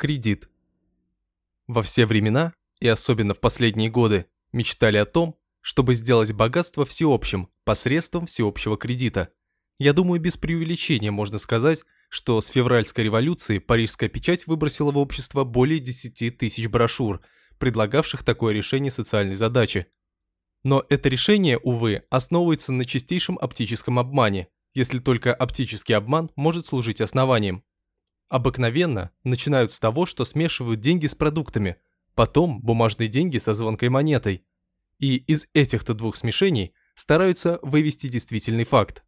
Кредит. Во все времена, и особенно в последние годы, мечтали о том, чтобы сделать богатство всеобщим посредством всеобщего кредита. Я думаю, без преувеличения можно сказать, что с февральской революции парижская печать выбросила в общество более 10 тысяч брошюр, предлагавших такое решение социальной задачи. Но это решение, увы, основывается на чистейшем оптическом обмане, если только оптический обман может служить основанием. Обыкновенно начинают с того, что смешивают деньги с продуктами, потом бумажные деньги со звонкой монетой. И из этих-то двух смешений стараются вывести действительный факт.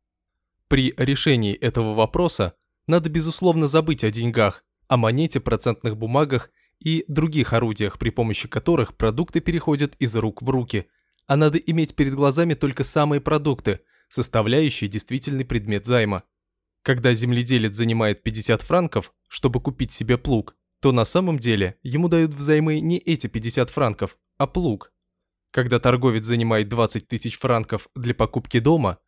При решении этого вопроса надо безусловно забыть о деньгах, о монете, процентных бумагах и других орудиях, при помощи которых продукты переходят из рук в руки, а надо иметь перед глазами только самые продукты, составляющие действительный предмет займа. Когда земледелец занимает 50 франков, чтобы купить себе плуг, то на самом деле ему дают взаймы не эти 50 франков, а плуг. Когда торговец занимает 20 тысяч франков для покупки дома,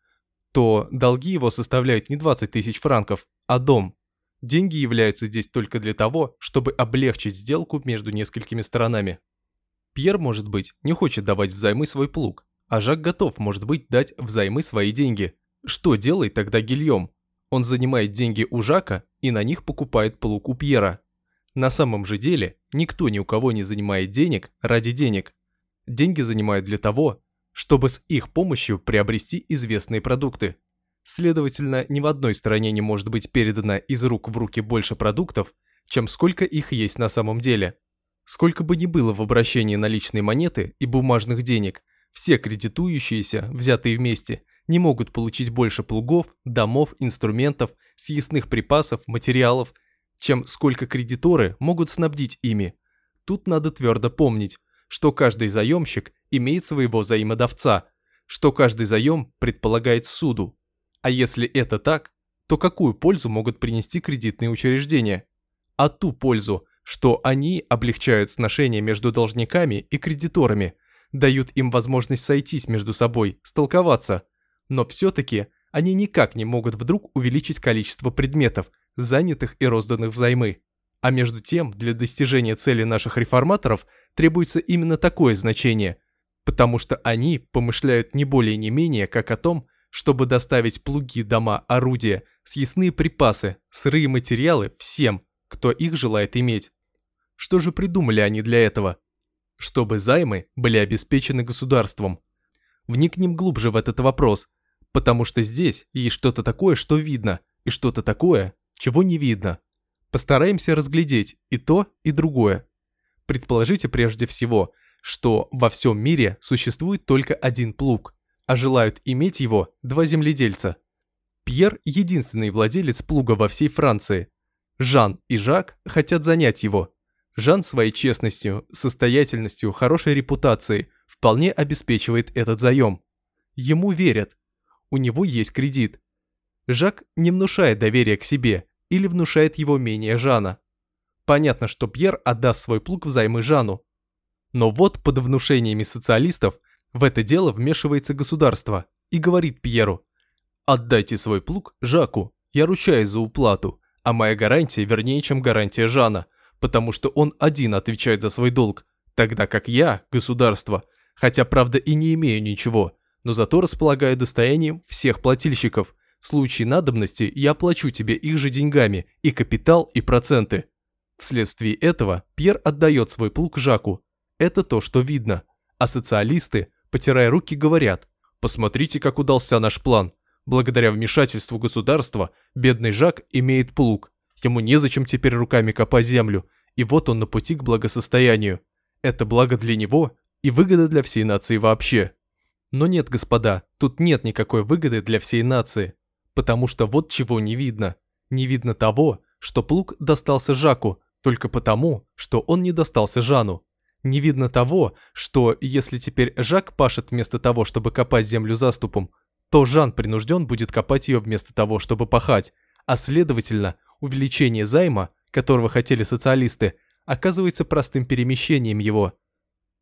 то долги его составляют не 20 тысяч франков, а дом. Деньги являются здесь только для того, чтобы облегчить сделку между несколькими сторонами. Пьер, может быть, не хочет давать взаймы свой плуг, а Жак готов, может быть, дать взаймы свои деньги. Что делает тогда Гильем? Он занимает деньги у Жака и на них покупает плуг у Пьера. На самом же деле, никто ни у кого не занимает денег ради денег. Деньги занимают для того, чтобы с их помощью приобрести известные продукты. Следовательно, ни в одной стране не может быть передано из рук в руки больше продуктов, чем сколько их есть на самом деле. Сколько бы ни было в обращении наличной монеты и бумажных денег, все кредитующиеся, взятые вместе – не могут получить больше плугов, домов, инструментов, съестных припасов, материалов, чем сколько кредиторы могут снабдить ими. Тут надо твердо помнить, что каждый заемщик имеет своего заимодавца, что каждый заем предполагает суду. А если это так, то какую пользу могут принести кредитные учреждения? А ту пользу, что они облегчают сношения между должниками и кредиторами, дают им возможность сойтись между собой, столковаться – но все-таки они никак не могут вдруг увеличить количество предметов, занятых и розданных взаймы. А между тем, для достижения цели наших реформаторов требуется именно такое значение, потому что они помышляют не более не менее, как о том, чтобы доставить плуги, дома, орудия, съестные припасы, сырые материалы всем, кто их желает иметь. Что же придумали они для этого? Чтобы займы были обеспечены государством. Вникнем глубже в этот вопрос, Потому что здесь есть что-то такое, что видно, и что-то такое, чего не видно. Постараемся разглядеть и то, и другое. Предположите прежде всего, что во всем мире существует только один плуг, а желают иметь его два земледельца. Пьер – единственный владелец плуга во всей Франции. Жан и Жак хотят занять его. Жан своей честностью, состоятельностью, хорошей репутацией вполне обеспечивает этот заем. Ему верят, у него есть кредит. Жак не внушает доверия к себе или внушает его менее Жана. Понятно, что Пьер отдаст свой плуг взаймы Жану. Но вот под внушениями социалистов в это дело вмешивается государство и говорит Пьеру «Отдайте свой плуг Жаку, я ручаюсь за уплату, а моя гарантия вернее, чем гарантия Жана, потому что он один отвечает за свой долг, тогда как я, государство, хотя правда и не имею ничего, но зато располагаю достоянием всех плательщиков. В случае надобности я оплачу тебе их же деньгами, и капитал, и проценты. Вследствие этого Пьер отдает свой плуг Жаку. Это то, что видно. А социалисты, потирая руки, говорят, посмотрите, как удался наш план. Благодаря вмешательству государства, бедный Жак имеет плуг. Ему незачем теперь руками копать землю, и вот он на пути к благосостоянию. Это благо для него и выгода для всей нации вообще. Но нет, господа, тут нет никакой выгоды для всей нации. Потому что вот чего не видно. Не видно того, что плуг достался Жаку, только потому, что он не достался Жану. Не видно того, что если теперь Жак пашет вместо того, чтобы копать землю заступом, то Жан принужден будет копать ее вместо того, чтобы пахать, а следовательно, увеличение займа, которого хотели социалисты, оказывается простым перемещением его.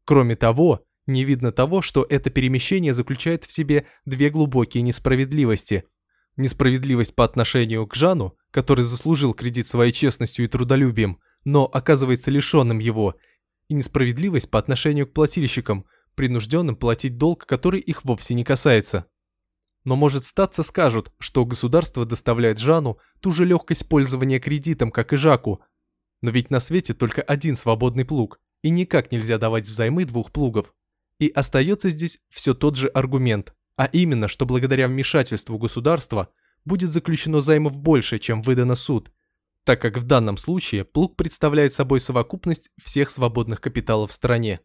Кроме того, не видно того, что это перемещение заключает в себе две глубокие несправедливости. Несправедливость по отношению к Жану, который заслужил кредит своей честностью и трудолюбием, но оказывается лишенным его, и несправедливость по отношению к плательщикам, принужденным платить долг, который их вовсе не касается. Но может статься скажут, что государство доставляет Жану ту же легкость пользования кредитом, как и Жаку. Но ведь на свете только один свободный плуг, и никак нельзя давать взаймы двух плугов. И остается здесь все тот же аргумент, а именно, что благодаря вмешательству государства будет заключено займов больше, чем выдано суд, так как в данном случае плуг представляет собой совокупность всех свободных капиталов в стране.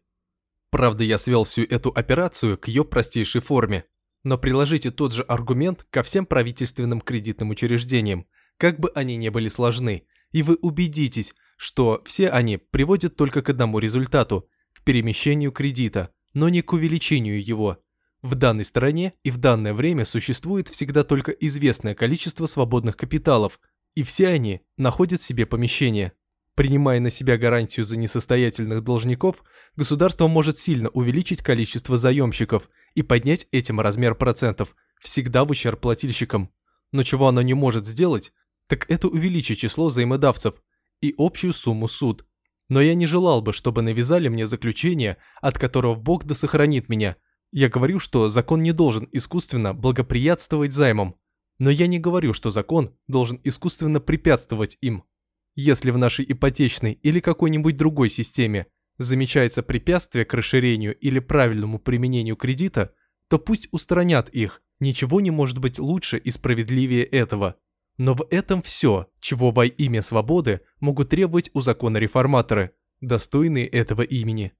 Правда, я свел всю эту операцию к ее простейшей форме. Но приложите тот же аргумент ко всем правительственным кредитным учреждениям, как бы они ни были сложны, и вы убедитесь, что все они приводят только к одному результату – к перемещению кредита, но не к увеличению его. В данной стране и в данное время существует всегда только известное количество свободных капиталов, и все они находят себе помещение. Принимая на себя гарантию за несостоятельных должников, государство может сильно увеличить количество заемщиков и поднять этим размер процентов, всегда в ущерб плательщикам. Но чего оно не может сделать, так это увеличить число взаимодавцев и общую сумму суд. Но я не желал бы, чтобы навязали мне заключение, от которого Бог да сохранит меня. Я говорю, что закон не должен искусственно благоприятствовать займам. Но я не говорю, что закон должен искусственно препятствовать им. Если в нашей ипотечной или какой-нибудь другой системе замечается препятствие к расширению или правильному применению кредита, то пусть устранят их, ничего не может быть лучше и справедливее этого. Но в этом все, чего во имя свободы могут требовать у закона реформаторы, достойные этого имени.